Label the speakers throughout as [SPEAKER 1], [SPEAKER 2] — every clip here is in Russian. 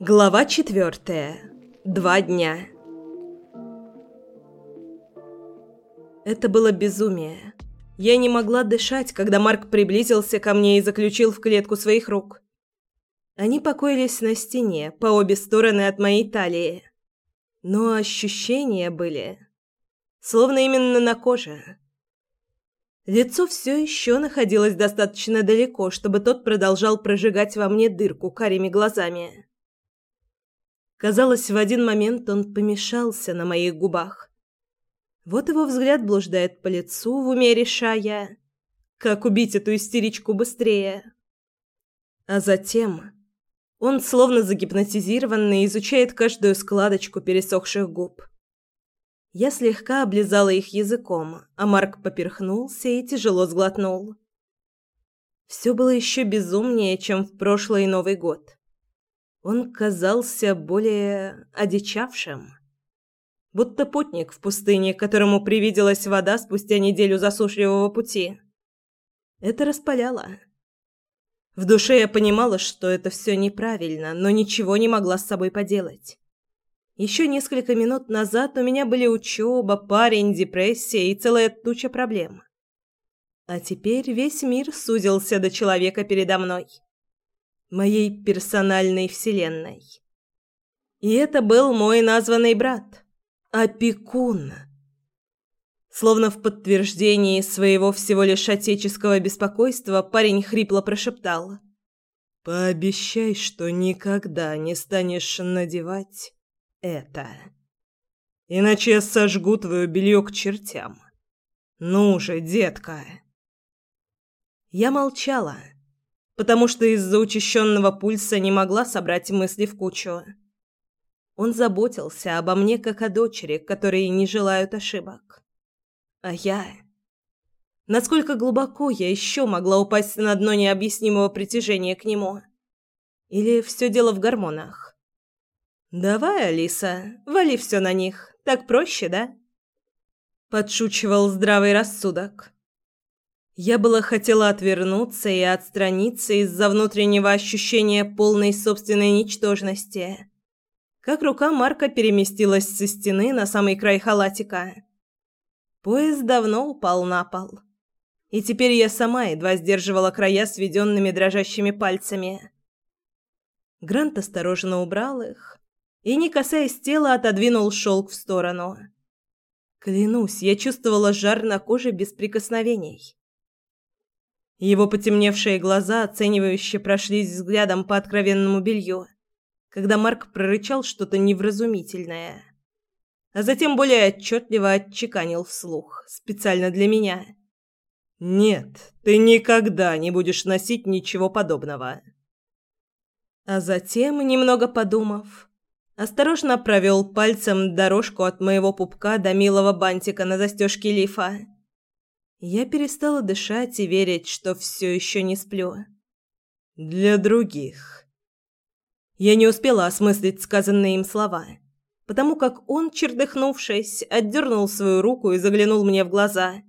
[SPEAKER 1] Глава четвертая. Два дня. Это было безумие. Я не могла дышать, когда Марк приблизился ко мне и заключил в клетку своих рук. Они покоились на стене, по обе стороны от моей талии. Но ощущения были... Словно именно на коже. Лицо все еще находилось достаточно далеко, чтобы тот продолжал прожигать во мне дырку карими глазами. Казалось, в один момент он помешался на моих губах. Вот его взгляд блуждает по лицу, в уме решая, как убить эту истеричку быстрее. А затем он, словно загипнотизированный, изучает каждую складочку пересохших губ. Я слегка облизала их языком, а Марк поперхнулся и тяжело сглотнул. Все было еще безумнее, чем в прошлый Новый год. Он казался более одичавшим. Будто путник в пустыне, которому привиделась вода спустя неделю засушливого пути. Это распаляло. В душе я понимала, что это все неправильно, но ничего не могла с собой поделать. Еще несколько минут назад у меня были учеба, парень, депрессия и целая туча проблем. А теперь весь мир сузился до человека передо мной. Моей персональной вселенной. И это был мой названный брат. Опекун. Словно в подтверждении своего всего лишь отеческого беспокойства парень хрипло прошептал. «Пообещай, что никогда не станешь надевать это. Иначе я сожгу твое белье к чертям. Ну же, детка. Я молчала, потому что из-за учащенного пульса не могла собрать мысли в кучу. Он заботился обо мне как о дочери, которые не желают ошибок. А я... Насколько глубоко я еще могла упасть на дно необъяснимого притяжения к нему? Или все дело в гормонах? «Давай, Алиса, вали все на них. Так проще, да?» Подшучивал здравый рассудок. Я была хотела отвернуться и отстраниться из-за внутреннего ощущения полной собственной ничтожности. Как рука Марка переместилась со стены на самый край халатика. Пояс давно упал на пол. И теперь я сама едва сдерживала края сведенными дрожащими пальцами. Грант осторожно убрал их, и, не касаясь тела, отодвинул шелк в сторону. Клянусь, я чувствовала жар на коже без прикосновений. Его потемневшие глаза оценивающе прошлись взглядом по откровенному белью, когда Марк прорычал что-то невразумительное, а затем более отчетливо отчеканил вслух, специально для меня. «Нет, ты никогда не будешь носить ничего подобного». А затем, немного подумав, Осторожно провел пальцем дорожку от моего пупка до милого бантика на застежке лифа. Я перестала дышать и верить, что все еще не сплю. Для других. Я не успела осмыслить сказанные им слова, потому как он, чердыхнувшись, отдернул свою руку и заглянул мне в глаза.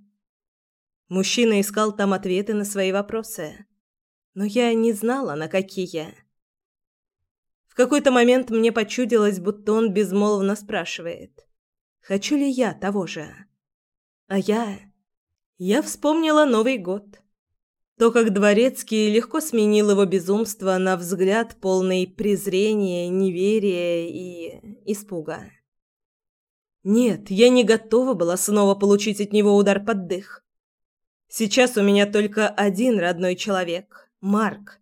[SPEAKER 1] Мужчина искал там ответы на свои вопросы, но я не знала, на какие. В какой-то момент мне почудилось, будто он безмолвно спрашивает, хочу ли я того же. А я... Я вспомнила Новый год. То, как Дворецкий легко сменил его безумство на взгляд полный презрения, неверия и испуга. Нет, я не готова была снова получить от него удар под дых. Сейчас у меня только один родной человек — Марк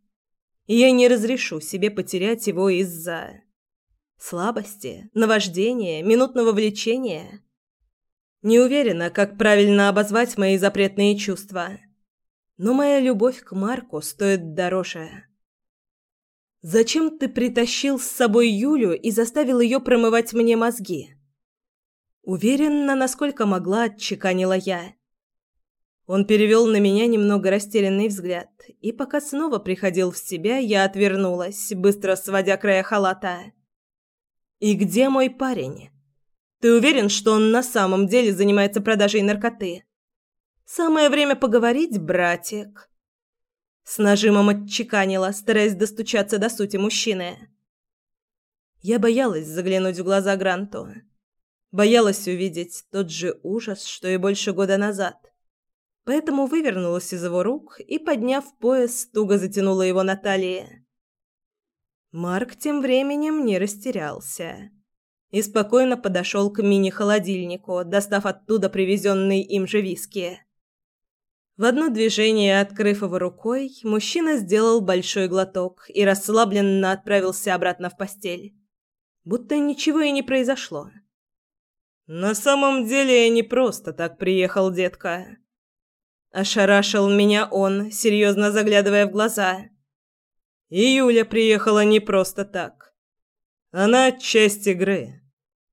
[SPEAKER 1] и я не разрешу себе потерять его из-за слабости, наваждения, минутного влечения. Не уверена, как правильно обозвать мои запретные чувства, но моя любовь к Марку стоит дороже. Зачем ты притащил с собой Юлю и заставил ее промывать мне мозги? Уверенно, насколько могла, отчеканила я. Он перевел на меня немного растерянный взгляд, и пока снова приходил в себя, я отвернулась, быстро сводя края халата. «И где мой парень? Ты уверен, что он на самом деле занимается продажей наркоты? Самое время поговорить, братик». С нажимом отчеканила, стараясь достучаться до сути мужчины. Я боялась заглянуть в глаза Гранту. Боялась увидеть тот же ужас, что и больше года назад. Поэтому вывернулась из его рук и, подняв пояс, туго затянула его на талии. Марк тем временем не растерялся и спокойно подошел к мини-холодильнику, достав оттуда привезенный им же виски. В одно движение, открыв его рукой, мужчина сделал большой глоток и расслабленно отправился обратно в постель. Будто ничего и не произошло. «На самом деле я не просто так приехал, детка». Ошарашил меня он, серьезно заглядывая в глаза. И Юля приехала не просто так. Она часть игры,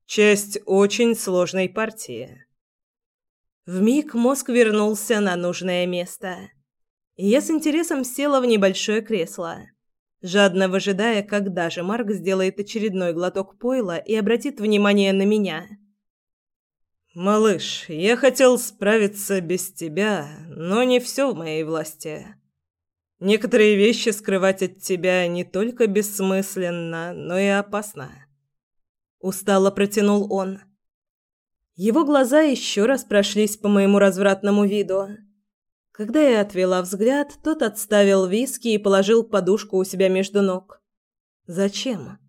[SPEAKER 1] часть очень сложной партии. Вмиг мозг вернулся на нужное место. Я с интересом села в небольшое кресло, жадно выжидая, когда же Марк сделает очередной глоток пойла и обратит внимание на меня. «Малыш, я хотел справиться без тебя, но не все в моей власти. Некоторые вещи скрывать от тебя не только бессмысленно, но и опасно». Устало протянул он. Его глаза еще раз прошлись по моему развратному виду. Когда я отвела взгляд, тот отставил виски и положил подушку у себя между ног. «Зачем?»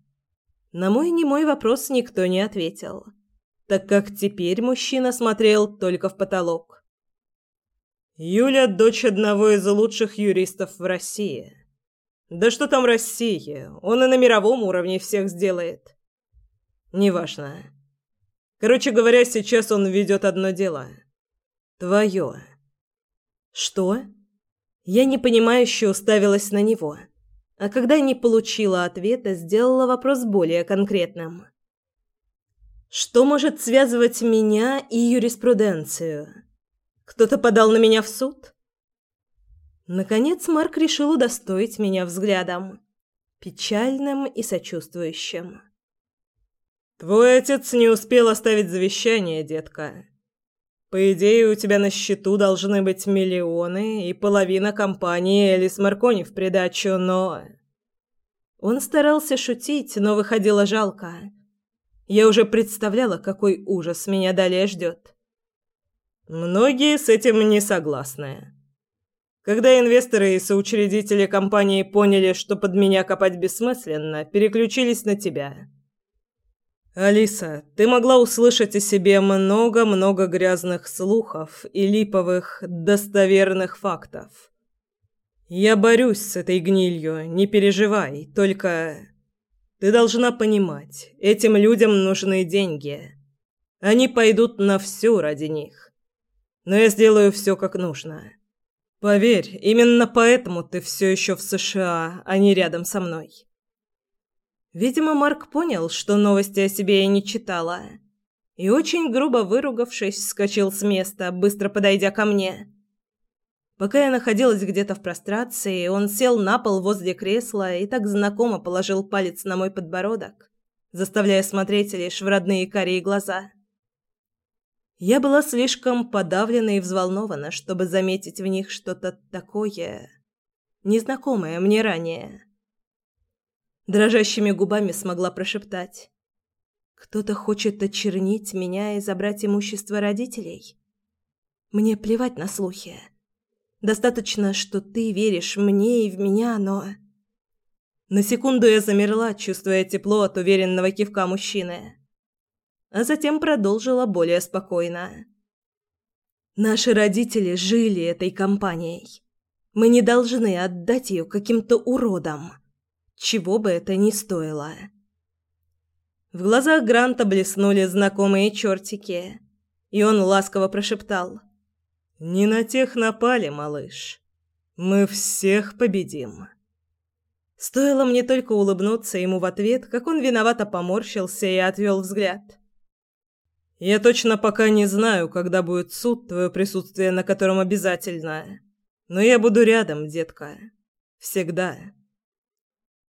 [SPEAKER 1] На мой немой вопрос никто не ответил так как теперь мужчина смотрел только в потолок. Юля – дочь одного из лучших юристов в России. Да что там Россия, он и на мировом уровне всех сделает. Неважно. Короче говоря, сейчас он ведет одно дело. Твое. Что? Я непонимающе уставилась на него. А когда не получила ответа, сделала вопрос более конкретным. Что может связывать меня и юриспруденцию? Кто-то подал на меня в суд? Наконец Марк решил удостоить меня взглядом, печальным и сочувствующим. Твой отец не успел оставить завещание, детка. По идее, у тебя на счету должны быть миллионы и половина компании Элис Маркони в придачу, но Он старался шутить, но выходило жалко. Я уже представляла, какой ужас меня далее ждет. Многие с этим не согласны. Когда инвесторы и соучредители компании поняли, что под меня копать бессмысленно, переключились на тебя. Алиса, ты могла услышать о себе много-много грязных слухов и липовых достоверных фактов. Я борюсь с этой гнилью, не переживай, только ты должна понимать, этим людям нужны деньги. Они пойдут на все ради них. Но я сделаю все как нужно. Поверь, именно поэтому ты все еще в США, а не рядом со мной. Видимо, Марк понял, что новости о себе я не читала, и очень грубо выругавшись, вскочил с места, быстро подойдя ко мне. Пока я находилась где-то в прострации, он сел на пол возле кресла и так знакомо положил палец на мой подбородок, заставляя смотреть лишь в родные карие глаза. Я была слишком подавлена и взволнована, чтобы заметить в них что-то такое незнакомое мне ранее. Дрожащими губами смогла прошептать: "Кто-то хочет очернить меня и забрать имущество родителей. Мне плевать на слухи". Достаточно, что ты веришь мне и в меня, но На секунду я замерла, чувствуя тепло от уверенного кивка мужчины, а затем продолжила более спокойно. Наши родители жили этой компанией. Мы не должны отдать ее каким-то уродам, чего бы это ни стоило. В глазах Гранта блеснули знакомые чертики, и он ласково прошептал: «Не на тех напали, малыш. Мы всех победим». Стоило мне только улыбнуться ему в ответ, как он виновато поморщился и отвел взгляд. «Я точно пока не знаю, когда будет суд, твое присутствие на котором обязательно. Но я буду рядом, детка. Всегда».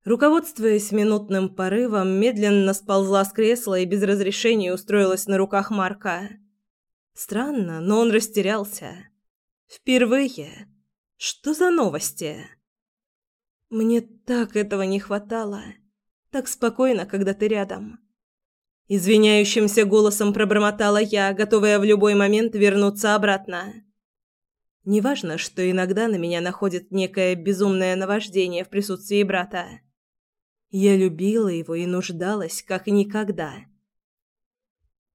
[SPEAKER 1] Руководствуясь минутным порывом, медленно сползла с кресла и без разрешения устроилась на руках Марка. Странно, но он растерялся. Впервые. Что за новости? Мне так этого не хватало. Так спокойно, когда ты рядом. Извиняющимся голосом пробормотала я, готовая в любой момент вернуться обратно. Неважно, что иногда на меня находит некое безумное наваждение в присутствии брата. Я любила его и нуждалась, как никогда.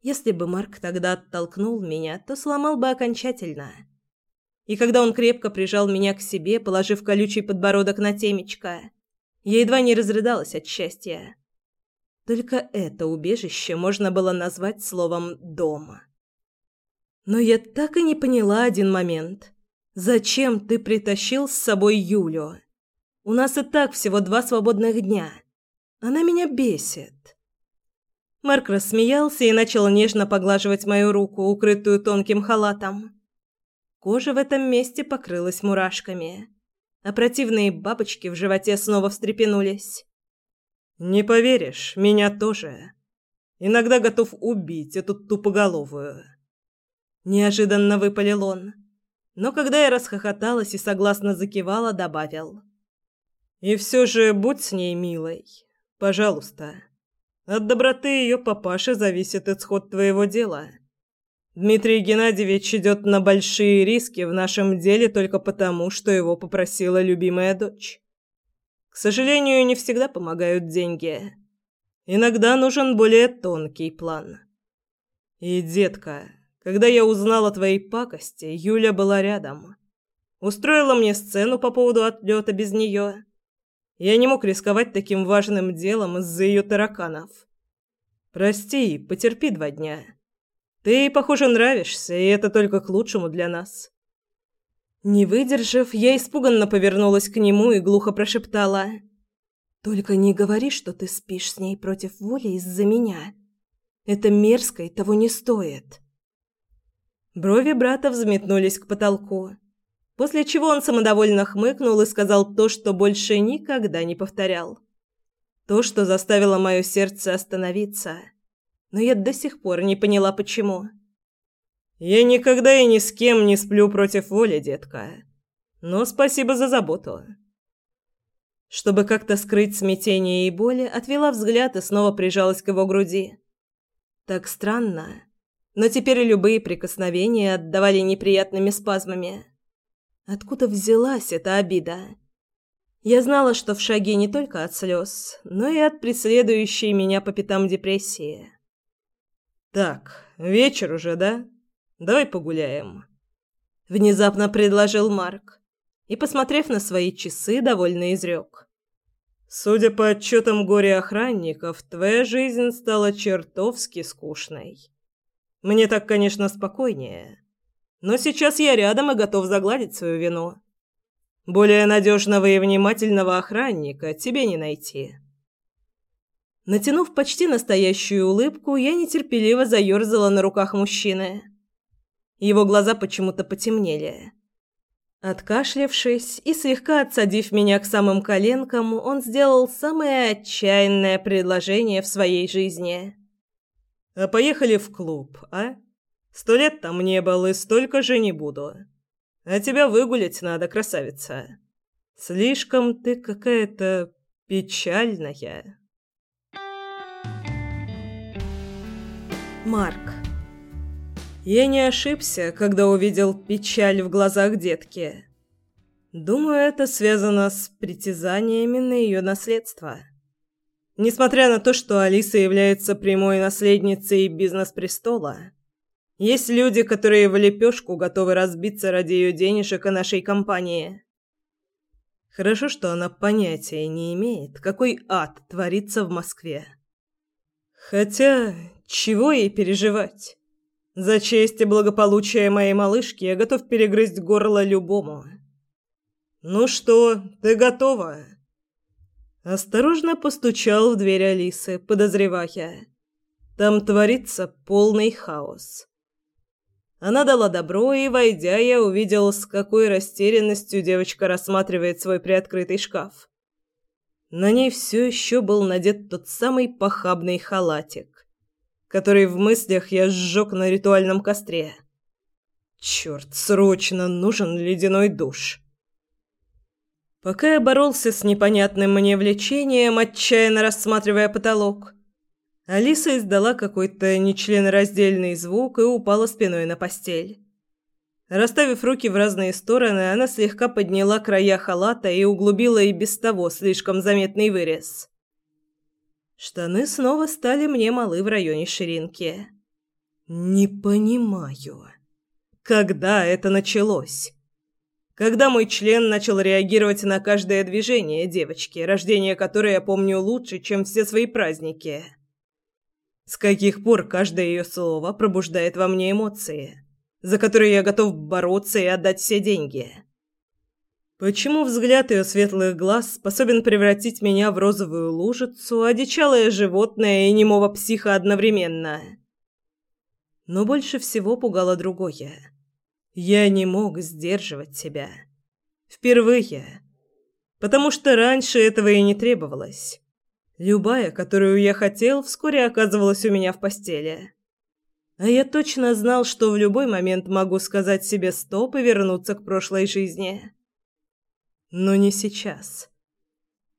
[SPEAKER 1] Если бы Марк тогда оттолкнул меня, то сломал бы окончательно. И когда он крепко прижал меня к себе, положив колючий подбородок на темечко, я едва не разрыдалась от счастья. Только это убежище можно было назвать словом «дома». Но я так и не поняла один момент. Зачем ты притащил с собой Юлю? У нас и так всего два свободных дня. Она меня бесит. Марк рассмеялся и начал нежно поглаживать мою руку, укрытую тонким халатом. Кожа в этом месте покрылась мурашками, а противные бабочки в животе снова встрепенулись. «Не поверишь, меня тоже. Иногда готов убить эту тупоголовую». Неожиданно выпалил он. Но когда я расхохоталась и согласно закивала, добавил. «И все же будь с ней милой. Пожалуйста. От доброты ее папаши зависит исход твоего дела. Дмитрий Геннадьевич идет на большие риски в нашем деле только потому, что его попросила любимая дочь. К сожалению, не всегда помогают деньги. Иногда нужен более тонкий план. И, детка, когда я узнала о твоей пакости, Юля была рядом. Устроила мне сцену по поводу отлета без нее. Я не мог рисковать таким важным делом из-за ее тараканов. Прости, потерпи два дня. Ты, похоже, нравишься, и это только к лучшему для нас. Не выдержав, я испуганно повернулась к нему и глухо прошептала: "Только не говори, что ты спишь с ней против воли из-за меня. Это мерзко и того не стоит". Брови брата взметнулись к потолку, после чего он самодовольно хмыкнул и сказал то, что больше никогда не повторял. То, что заставило мое сердце остановиться, но я до сих пор не поняла почему. Я никогда и ни с кем не сплю против воли, детка. Но спасибо за заботу. Чтобы как-то скрыть смятение и боли, отвела взгляд и снова прижалась к его груди. Так странно, но теперь любые прикосновения отдавали неприятными спазмами. Откуда взялась эта обида? Я знала, что в шаге не только от слез, но и от преследующей меня по пятам депрессии. «Так, вечер уже, да?» Давай погуляем. Внезапно предложил Марк и, посмотрев на свои часы, довольно изрек. Судя по отчетам горе-охранников, твоя жизнь стала чертовски скучной. Мне так, конечно, спокойнее. Но сейчас я рядом и готов загладить свою вину. Более надежного и внимательного охранника тебе не найти. Натянув почти настоящую улыбку, я нетерпеливо заерзала на руках мужчины. Его глаза почему-то потемнели. Откашлявшись и слегка отсадив меня к самым коленкам, он сделал самое отчаянное предложение в своей жизни. «А поехали в клуб, а? Сто лет там не был и столько же не буду. А тебя выгулять надо, красавица. Слишком ты какая-то печальная». Марк я не ошибся, когда увидел печаль в глазах детки. Думаю, это связано с притязаниями на ее наследство. Несмотря на то, что Алиса является прямой наследницей бизнес-престола, есть люди, которые в лепешку готовы разбиться ради ее денежек и нашей компании. Хорошо, что она понятия не имеет, какой ад творится в Москве. Хотя, чего ей переживать? За честь и благополучие моей малышки я готов перегрызть горло любому. Ну что, ты готова? Осторожно постучал в дверь Алисы, подозревая. Там творится полный хаос. Она дала добро, и, войдя, я увидел, с какой растерянностью девочка рассматривает свой приоткрытый шкаф. На ней все еще был надет тот самый похабный халатик который в мыслях я сжег на ритуальном костре. Черт, срочно нужен ледяной душ. Пока я боролся с непонятным мне влечением, отчаянно рассматривая потолок, Алиса издала какой-то нечленораздельный звук и упала спиной на постель. Расставив руки в разные стороны, она слегка подняла края халата и углубила и без того слишком заметный вырез. Штаны снова стали мне малы в районе ширинки. «Не понимаю, когда это началось?» Когда мой член начал реагировать на каждое движение девочки, рождение которой я помню лучше, чем все свои праздники. С каких пор каждое ее слово пробуждает во мне эмоции, за которые я готов бороться и отдать все деньги. Почему взгляд ее светлых глаз способен превратить меня в розовую лужицу, одичалое животное и немого психа одновременно? Но больше всего пугало другое. Я не мог сдерживать себя. Впервые. Потому что раньше этого и не требовалось. Любая, которую я хотел, вскоре оказывалась у меня в постели. А я точно знал, что в любой момент могу сказать себе стоп и вернуться к прошлой жизни. Но не сейчас.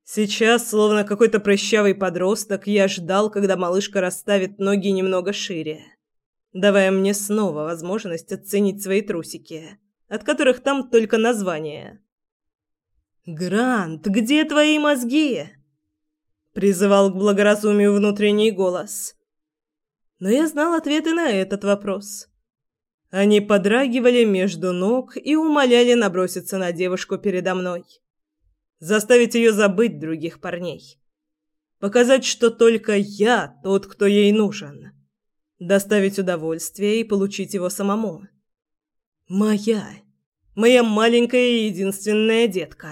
[SPEAKER 1] Сейчас, словно какой-то прыщавый подросток, я ждал, когда малышка расставит ноги немного шире давая мне снова возможность оценить свои трусики, от которых там только название. «Грант, где твои мозги?» призывал к благоразумию внутренний голос. Но я знал ответы на этот вопрос. Они подрагивали между ног и умоляли наброситься на девушку передо мной. Заставить ее забыть других парней. Показать, что только я тот, кто ей нужен доставить удовольствие и получить его самому. Моя, моя маленькая и единственная детка.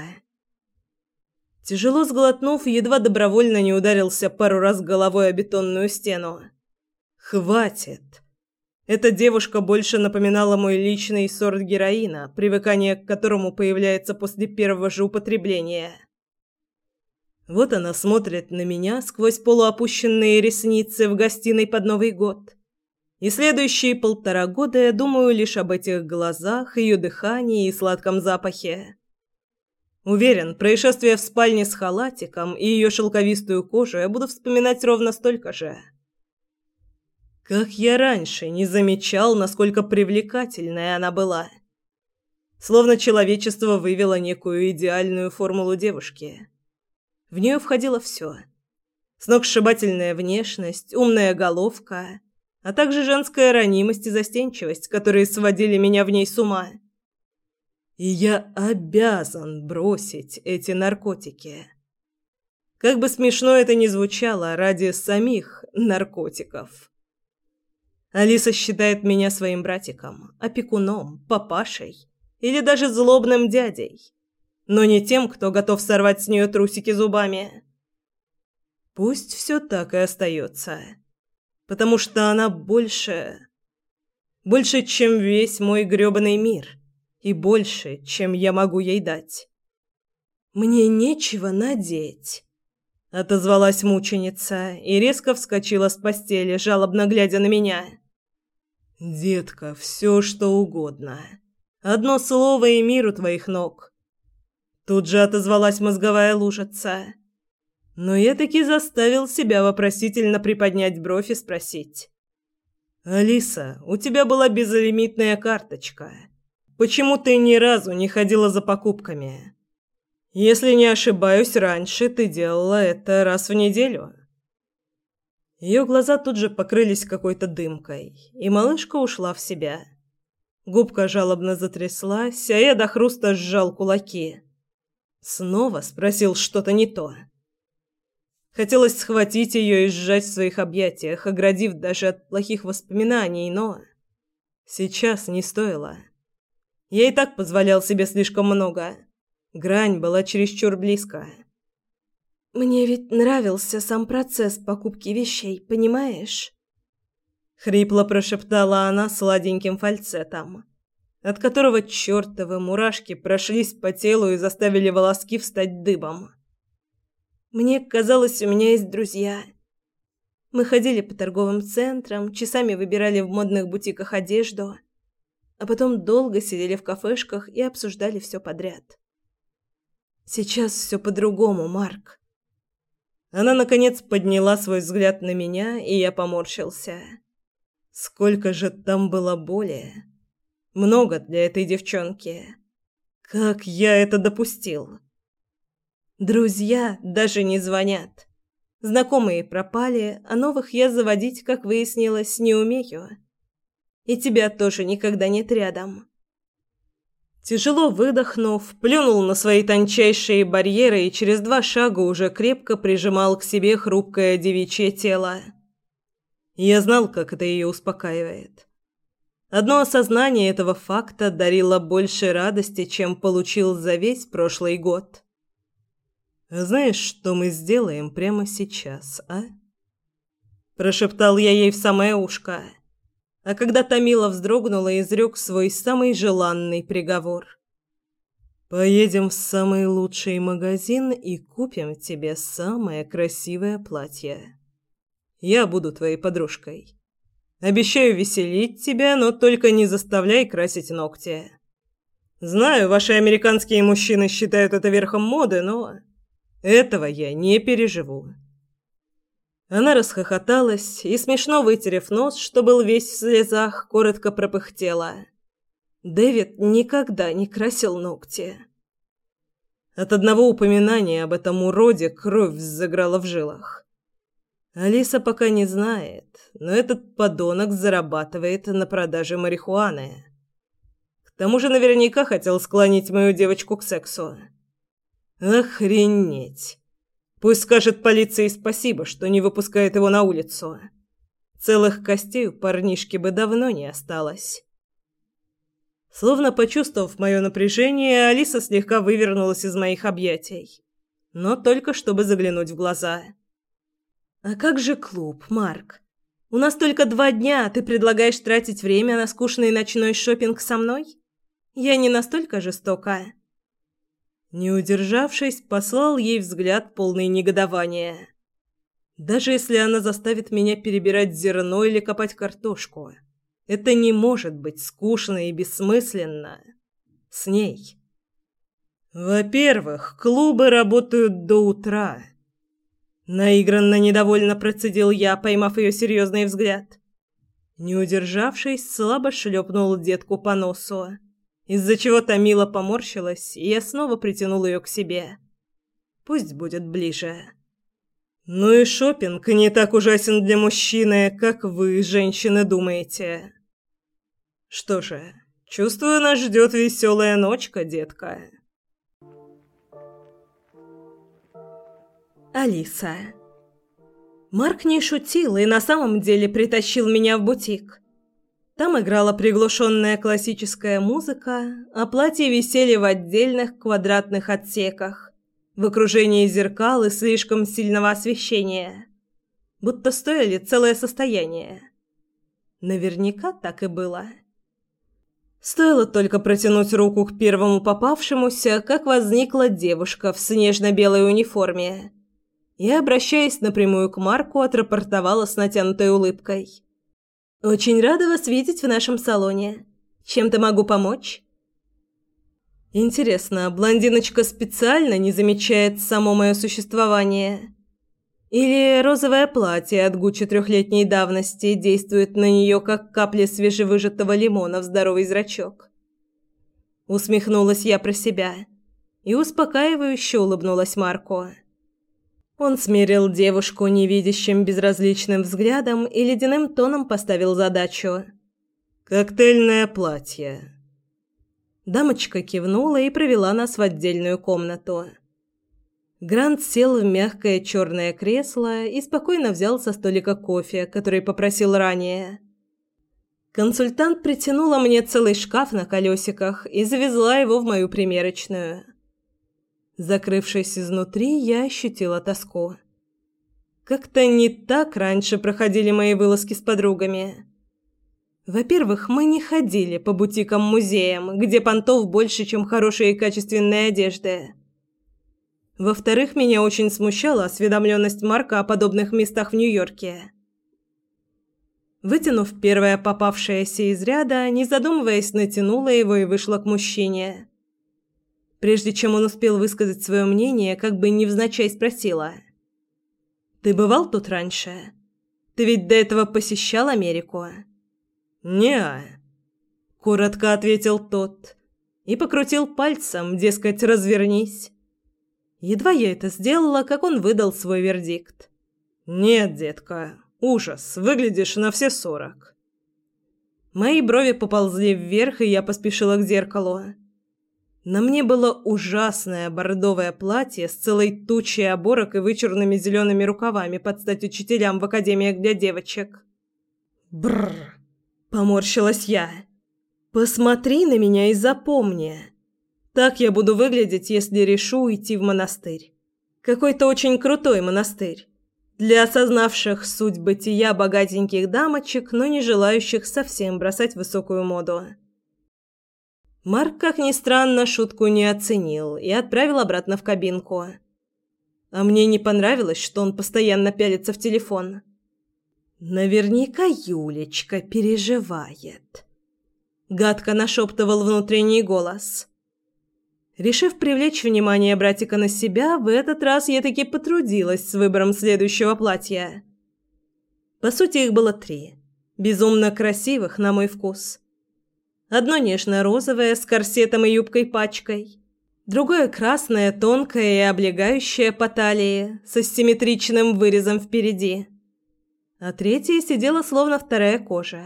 [SPEAKER 1] Тяжело сглотнув, едва добровольно не ударился пару раз головой о бетонную стену. Хватит. Эта девушка больше напоминала мой личный сорт героина, привыкание к которому появляется после первого же употребления. Вот она смотрит на меня сквозь полуопущенные ресницы в гостиной под Новый год. И следующие полтора года я думаю лишь об этих глазах, ее дыхании и сладком запахе. Уверен, происшествие в спальне с халатиком и ее шелковистую кожу я буду вспоминать ровно столько же. Как я раньше не замечал, насколько привлекательной она была. Словно человечество вывело некую идеальную формулу девушки. В нее входило все. Сногсшибательная внешность, умная головка – а также женская ранимость и застенчивость, которые сводили меня в ней с ума. И я обязан бросить эти наркотики. Как бы смешно это ни звучало, ради самих наркотиков. Алиса считает меня своим братиком, опекуном, папашей или даже злобным дядей, но не тем, кто готов сорвать с нее трусики зубами. Пусть все так и остается потому что она больше... Больше, чем весь мой грёбаный мир. И больше, чем я могу ей дать. «Мне нечего надеть», — отозвалась мученица и резко вскочила с постели, жалобно глядя на меня. «Детка, все что угодно. Одно слово и мир у твоих ног». Тут же отозвалась мозговая лужица. Но я таки заставил себя вопросительно приподнять бровь и спросить. «Алиса, у тебя была безлимитная карточка. Почему ты ни разу не ходила за покупками? Если не ошибаюсь, раньше ты делала это раз в неделю». Ее глаза тут же покрылись какой-то дымкой, и малышка ушла в себя. Губка жалобно затряслась, а я до хруста сжал кулаки. Снова спросил что-то не то. Хотелось схватить ее и сжать в своих объятиях, оградив даже от плохих воспоминаний, но... Сейчас не стоило. Я и так позволял себе слишком много. Грань была чересчур близко. «Мне ведь нравился сам процесс покупки вещей, понимаешь?» Хрипло прошептала она сладеньким фальцетом, от которого чертовы мурашки прошлись по телу и заставили волоски встать дыбом. Мне казалось, у меня есть друзья. Мы ходили по торговым центрам, часами выбирали в модных бутиках одежду, а потом долго сидели в кафешках и обсуждали все подряд. Сейчас все по-другому, Марк. Она наконец подняла свой взгляд на меня, и я поморщился. Сколько же там было боли. Много для этой девчонки. Как я это допустил? Друзья даже не звонят. Знакомые пропали, а новых я заводить, как выяснилось, не умею. И тебя тоже никогда нет рядом. Тяжело выдохнув, плюнул на свои тончайшие барьеры и через два шага уже крепко прижимал к себе хрупкое девичье тело. Я знал, как это ее успокаивает. Одно осознание этого факта дарило больше радости, чем получил за весь прошлый год. «Знаешь, что мы сделаем прямо сейчас, а?» Прошептал я ей в самое ушко. А когда Томила вздрогнула, изрек свой самый желанный приговор. «Поедем в самый лучший магазин и купим тебе самое красивое платье. Я буду твоей подружкой. Обещаю веселить тебя, но только не заставляй красить ногти. Знаю, ваши американские мужчины считают это верхом моды, но этого я не переживу. Она расхохоталась и, смешно вытерев нос, что был весь в слезах, коротко пропыхтела. Дэвид никогда не красил ногти. От одного упоминания об этом уроде кровь взыграла в жилах. Алиса пока не знает, но этот подонок зарабатывает на продаже марихуаны. К тому же наверняка хотел склонить мою девочку к сексу. Охренеть. Пусть скажет полиции спасибо, что не выпускает его на улицу. Целых костей у парнишки бы давно не осталось. Словно почувствовав мое напряжение, Алиса слегка вывернулась из моих объятий, но только чтобы заглянуть в глаза. А как же клуб, Марк? У нас только два дня, а ты предлагаешь тратить время на скучный ночной шопинг со мной? Я не настолько жестокая. Не удержавшись, послал ей взгляд полный негодования. Даже если она заставит меня перебирать зерно или копать картошку, это не может быть скучно и бессмысленно. С ней. Во-первых, клубы работают до утра. Наигранно недовольно процедил я, поймав ее серьезный взгляд. Не удержавшись, слабо шлепнул детку по носу из-за чего Тамила поморщилась, и я снова притянул ее к себе. Пусть будет ближе. Ну и шопинг не так ужасен для мужчины, как вы, женщины, думаете. Что же, чувствую, нас ждет веселая ночка, детка. Алиса. Марк не шутил и на самом деле притащил меня в бутик. Там играла приглушенная классическая музыка, а платья висели в отдельных квадратных отсеках, в окружении зеркал и слишком сильного освещения. Будто стоили целое состояние. Наверняка так и было. Стоило только протянуть руку к первому попавшемуся, как возникла девушка в снежно-белой униформе. И, обращаясь напрямую к Марку, отрапортовала с натянутой улыбкой. «Очень рада вас видеть в нашем салоне. Чем-то могу помочь?» Интересно, блондиночка специально не замечает само мое существование? Или розовое платье от Гуччи трехлетней давности действует на нее, как капля свежевыжатого лимона в здоровый зрачок? Усмехнулась я про себя и успокаивающе улыбнулась Марко. Он смерил девушку невидящим безразличным взглядом и ледяным тоном поставил задачу. «Коктейльное платье». Дамочка кивнула и провела нас в отдельную комнату. Грант сел в мягкое черное кресло и спокойно взял со столика кофе, который попросил ранее. Консультант притянула мне целый шкаф на колесиках и завезла его в мою примерочную. Закрывшись изнутри, я ощутила тоску. Как-то не так раньше проходили мои вылазки с подругами. Во-первых, мы не ходили по бутикам-музеям, где понтов больше, чем хорошие и качественные одежды. Во-вторых, меня очень смущала осведомленность Марка о подобных местах в Нью-Йорке. Вытянув первое попавшееся из ряда, не задумываясь, натянула его и вышла к мужчине. Прежде чем он успел высказать свое мнение, как бы невзначай спросила. «Ты бывал тут раньше? Ты ведь до этого посещал Америку?» «Не-а», коротко ответил тот и покрутил пальцем, дескать, развернись. Едва я это сделала, как он выдал свой вердикт. «Нет, детка, ужас, выглядишь на все сорок». Мои брови поползли вверх, и я поспешила к зеркалу. На мне было ужасное бордовое платье с целой тучей оборок и вычурными зелеными рукавами под стать учителям в академиях для девочек. Бррр, поморщилась я. Посмотри на меня и запомни. Так я буду выглядеть, если решу уйти в монастырь. Какой-то очень крутой монастырь. Для осознавших суть бытия богатеньких дамочек, но не желающих совсем бросать высокую моду. Марк, как ни странно, шутку не оценил и отправил обратно в кабинку. А мне не понравилось, что он постоянно пялится в телефон. Наверняка Юлечка переживает. Гадко нашептывал внутренний голос. Решив привлечь внимание братика на себя, в этот раз я таки потрудилась с выбором следующего платья. По сути, их было три. Безумно красивых, на мой вкус. Одно нежно-розовое с корсетом и юбкой-пачкой. Другое красное, тонкое и облегающее по талии, со симметричным вырезом впереди. А третье сидело словно вторая кожа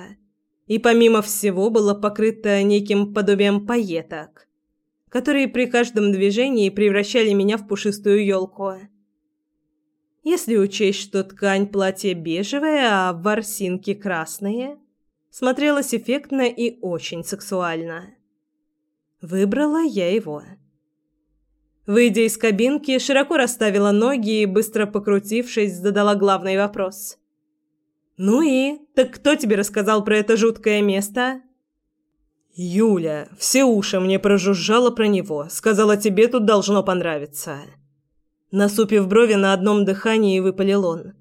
[SPEAKER 1] и помимо всего было покрыто неким подобием пайеток, которые при каждом движении превращали меня в пушистую елку. Если учесть, что ткань платья бежевая, а ворсинки красные, смотрелась эффектно и очень сексуально. Выбрала я его. Выйдя из кабинки, широко расставила ноги и, быстро покрутившись, задала главный вопрос. «Ну и? Так кто тебе рассказал про это жуткое место?» «Юля, все уши мне прожужжало про него. Сказала, тебе тут должно понравиться». Насупив брови на одном дыхании, выпалил он.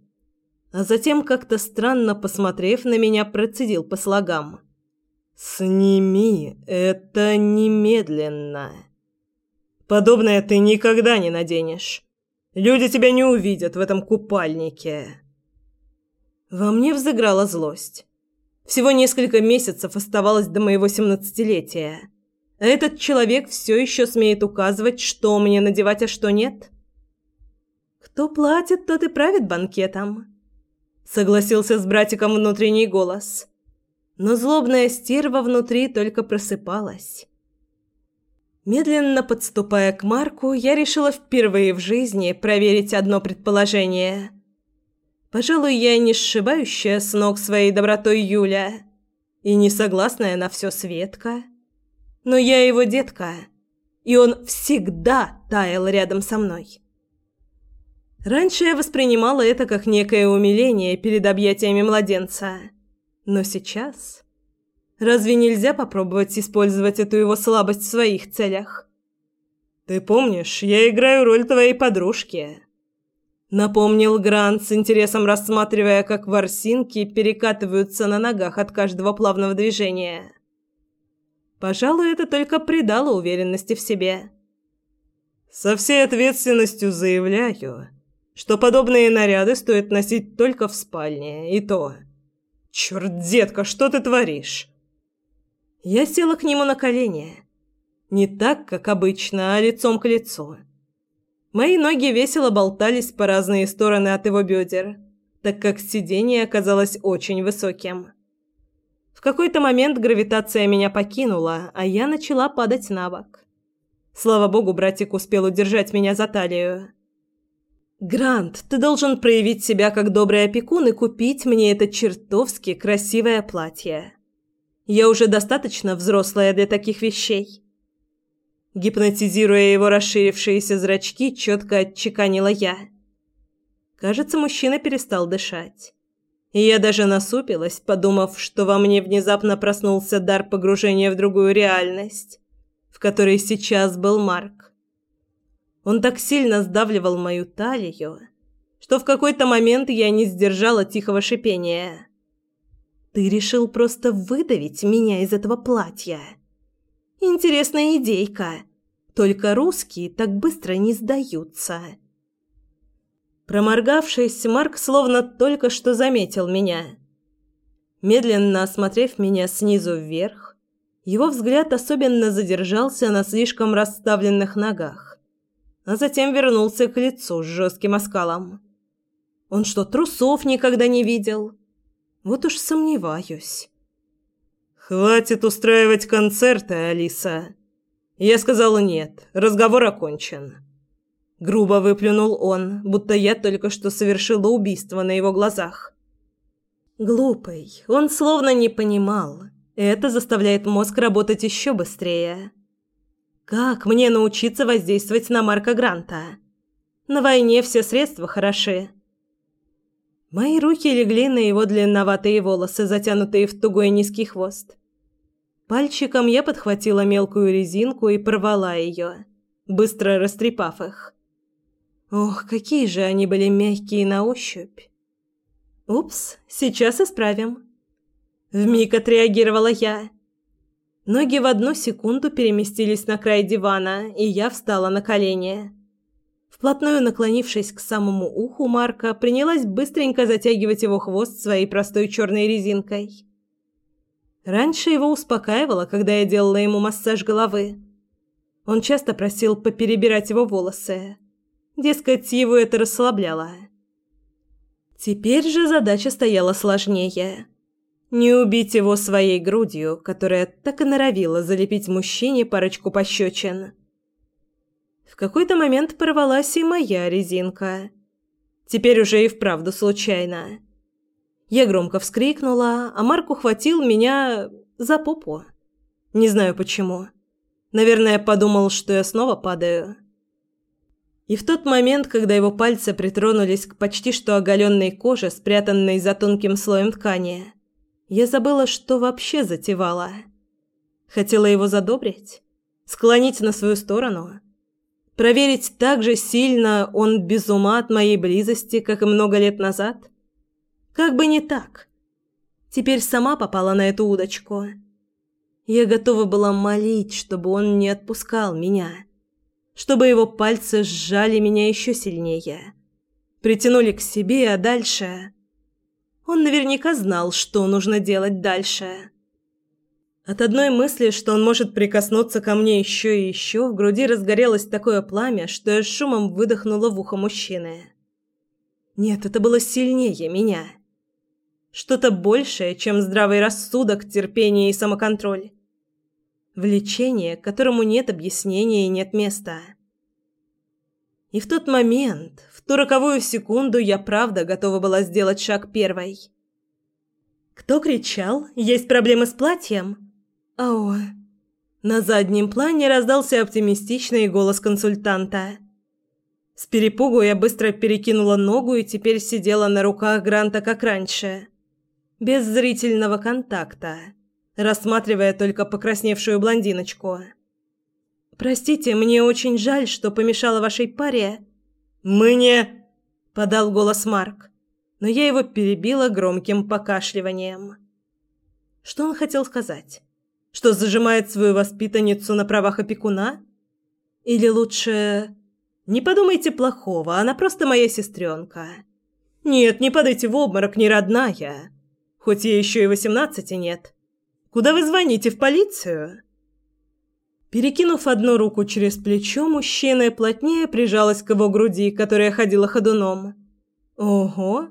[SPEAKER 1] А затем, как-то странно посмотрев на меня, процедил по слогам. «Сними это немедленно. Подобное ты никогда не наденешь. Люди тебя не увидят в этом купальнике». Во мне взыграла злость. Всего несколько месяцев оставалось до моего семнадцатилетия. А этот человек все еще смеет указывать, что мне надевать, а что нет. «Кто платит, тот и правит банкетом», — согласился с братиком внутренний голос. Но злобная стерва внутри только просыпалась. Медленно подступая к Марку, я решила впервые в жизни проверить одно предположение — Пожалуй, я не сшибающая с ног своей добротой Юля и не согласная на все Светка. Но я его детка, и он всегда таял рядом со мной. Раньше я воспринимала это как некое умиление перед объятиями младенца. Но сейчас... Разве нельзя попробовать использовать эту его слабость в своих целях? «Ты помнишь, я играю роль твоей подружки», Напомнил Грант с интересом рассматривая, как ворсинки перекатываются на ногах от каждого плавного движения. Пожалуй, это только придало уверенности в себе. Со всей ответственностью заявляю, что подобные наряды стоит носить только в спальне, и то. Черт, детка, что ты творишь? Я села к нему на колени. Не так, как обычно, а лицом к лицу. Мои ноги весело болтались по разные стороны от его бедер, так как сиденье оказалось очень высоким. В какой-то момент гравитация меня покинула, а я начала падать на бок. Слава богу, братик успел удержать меня за талию. «Грант, ты должен проявить себя как добрый опекун и купить мне это чертовски красивое платье. Я уже достаточно взрослая для таких вещей». Гипнотизируя его расширившиеся зрачки, четко отчеканила я. Кажется, мужчина перестал дышать. И я даже насупилась, подумав, что во мне внезапно проснулся дар погружения в другую реальность, в которой сейчас был Марк. Он так сильно сдавливал мою талию, что в какой-то момент я не сдержала тихого шипения. «Ты решил просто выдавить меня из этого платья?» Интересная идейка. Только русские так быстро не сдаются. Проморгавшись, Марк словно только что заметил меня. Медленно осмотрев меня снизу вверх, его взгляд особенно задержался на слишком расставленных ногах, а затем вернулся к лицу с жестким оскалом. Он что, трусов никогда не видел? Вот уж сомневаюсь. «Хватит устраивать концерты, Алиса!» Я сказала нет, разговор окончен. Грубо выплюнул он, будто я только что совершила убийство на его глазах. Глупый, он словно не понимал. Это заставляет мозг работать еще быстрее. Как мне научиться воздействовать на Марка Гранта? На войне все средства хороши. Мои руки легли на его длинноватые волосы, затянутые в тугой низкий хвост. Пальчиком я подхватила мелкую резинку и порвала ее, быстро растрепав их. Ох, какие же они были мягкие на ощупь. Упс, сейчас исправим. Вмиг отреагировала я. Ноги в одну секунду переместились на край дивана, и я встала на колени. Вплотную наклонившись к самому уху Марка, принялась быстренько затягивать его хвост своей простой черной резинкой. Раньше его успокаивало, когда я делала ему массаж головы. Он часто просил поперебирать его волосы. Дескать, его это расслабляло. Теперь же задача стояла сложнее. Не убить его своей грудью, которая так и норовила залепить мужчине парочку пощечин. В какой-то момент порвалась и моя резинка. Теперь уже и вправду случайно. Я громко вскрикнула, а Марк ухватил меня за попу. Не знаю почему. Наверное, подумал, что я снова падаю. И в тот момент, когда его пальцы притронулись к почти что оголенной коже, спрятанной за тонким слоем ткани, я забыла, что вообще затевала. Хотела его задобрить, склонить на свою сторону, проверить так же сильно он без ума от моей близости, как и много лет назад. Как бы не так. Теперь сама попала на эту удочку. Я готова была молить, чтобы он не отпускал меня чтобы его пальцы сжали меня еще сильнее. Притянули к себе, а дальше... Он наверняка знал, что нужно делать дальше. От одной мысли, что он может прикоснуться ко мне еще и еще, в груди разгорелось такое пламя, что я шумом выдохнула в ухо мужчины. Нет, это было сильнее меня. Что-то большее, чем здравый рассудок, терпение и самоконтроль. Влечение, которому нет объяснения и нет места. И в тот момент, ту роковую секунду, я правда готова была сделать шаг первой. Кто кричал? Есть проблемы с платьем? Ау. На заднем плане раздался оптимистичный голос консультанта. С перепугу я быстро перекинула ногу и теперь сидела на руках Гранта как раньше, без зрительного контакта рассматривая только покрасневшую блондиночку. «Простите, мне очень жаль, что помешала вашей паре». «Мы не...» – подал голос Марк, но я его перебила громким покашливанием. Что он хотел сказать? Что зажимает свою воспитанницу на правах опекуна? Или лучше... Не подумайте плохого, она просто моя сестренка. Нет, не падайте в обморок, не родная. Хоть ей еще и восемнадцати нет. Куда вы звоните в полицию?» Перекинув одну руку через плечо, мужчина плотнее прижалась к его груди, которая ходила ходуном. «Ого!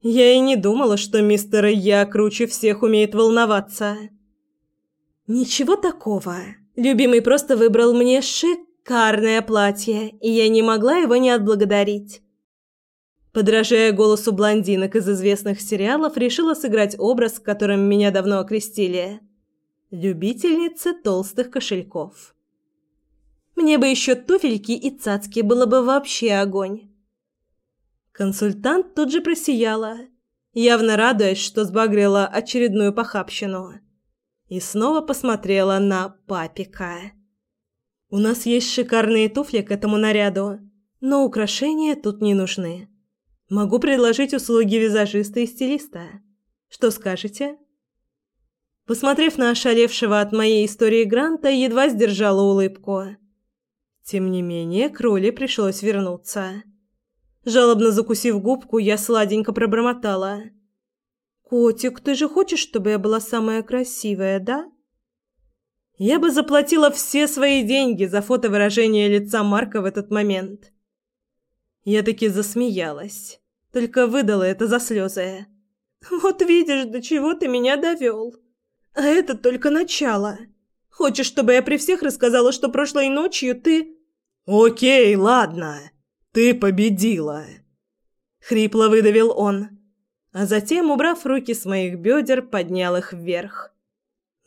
[SPEAKER 1] Я и не думала, что мистер Я круче всех умеет волноваться». «Ничего такого. Любимый просто выбрал мне шикарное платье, и я не могла его не отблагодарить. Подражая голосу блондинок из известных сериалов, решила сыграть образ, которым меня давно окрестили. Любительницы толстых кошельков. Мне бы еще туфельки и цацки, было бы вообще огонь. Консультант тут же просияла, явно радуясь, что сбагрила очередную похабщину. И снова посмотрела на папика. «У нас есть шикарные туфли к этому наряду, но украшения тут не нужны». Могу предложить услуги визажиста и стилиста. Что скажете? Посмотрев на ошалевшего от моей истории Гранта, едва сдержала улыбку. Тем не менее, к роли пришлось вернуться. Жалобно закусив губку, я сладенько пробормотала. «Котик, ты же хочешь, чтобы я была самая красивая, да?» Я бы заплатила все свои деньги за фотовыражение лица Марка в этот момент. Я таки засмеялась, только выдала это за слезы. «Вот видишь, до чего ты меня довел. А это только начало. Хочешь, чтобы я при всех рассказала, что прошлой ночью ты...» «Окей, ладно. Ты победила!» Хрипло выдавил он, а затем, убрав руки с моих бедер, поднял их вверх.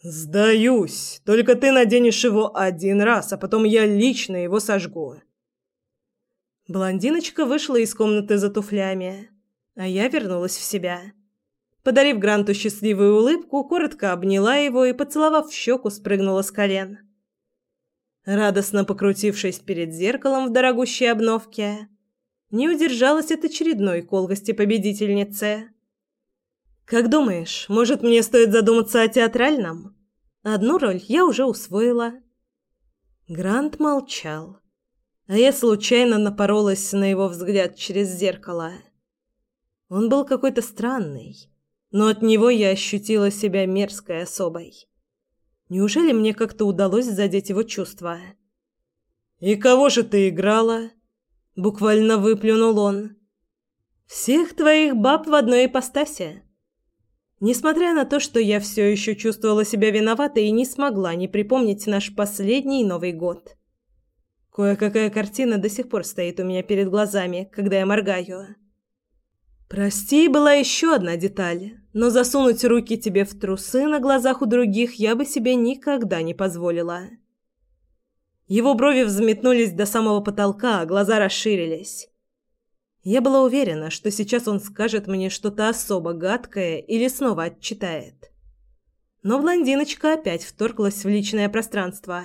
[SPEAKER 1] «Сдаюсь. Только ты наденешь его один раз, а потом я лично его сожгу». Блондиночка вышла из комнаты за туфлями, а я вернулась в себя. Подарив Гранту счастливую улыбку, коротко обняла его и, поцеловав в щеку, спрыгнула с колен. Радостно покрутившись перед зеркалом в дорогущей обновке, не удержалась от очередной колкости победительницы. «Как думаешь, может, мне стоит задуматься о театральном? Одну роль я уже усвоила». Грант молчал, а я случайно напоролась на его взгляд через зеркало. Он был какой-то странный, но от него я ощутила себя мерзкой особой. Неужели мне как-то удалось задеть его чувства? «И кого же ты играла?» Буквально выплюнул он. «Всех твоих баб в одной ипостаси». Несмотря на то, что я все еще чувствовала себя виноватой и не смогла не припомнить наш последний Новый год. Кое-какая картина до сих пор стоит у меня перед глазами, когда я моргаю. Прости, была еще одна деталь, но засунуть руки тебе в трусы на глазах у других я бы себе никогда не позволила. Его брови взметнулись до самого потолка, а глаза расширились. Я была уверена, что сейчас он скажет мне что-то особо гадкое или снова отчитает. Но блондиночка опять вторглась в личное пространство.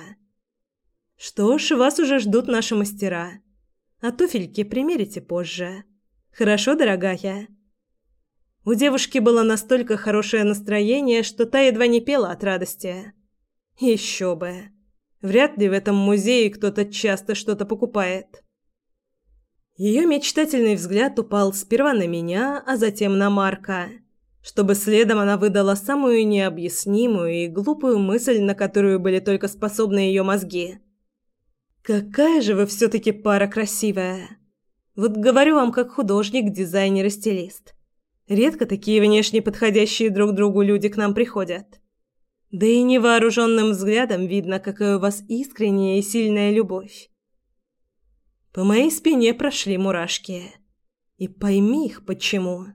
[SPEAKER 1] «Что ж, вас уже ждут наши мастера. А туфельки примерите позже». Хорошо, дорогая?» У девушки было настолько хорошее настроение, что та едва не пела от радости. Еще бы. Вряд ли в этом музее кто-то часто что-то покупает. Ее мечтательный взгляд упал сперва на меня, а затем на Марка, чтобы следом она выдала самую необъяснимую и глупую мысль, на которую были только способны ее мозги. «Какая же вы все-таки пара красивая!» Вот говорю вам как художник, дизайнер и стилист. Редко такие внешне подходящие друг другу люди к нам приходят. Да и невооруженным взглядом видно, какая у вас искренняя и сильная любовь. По моей спине прошли мурашки. И пойми их почему.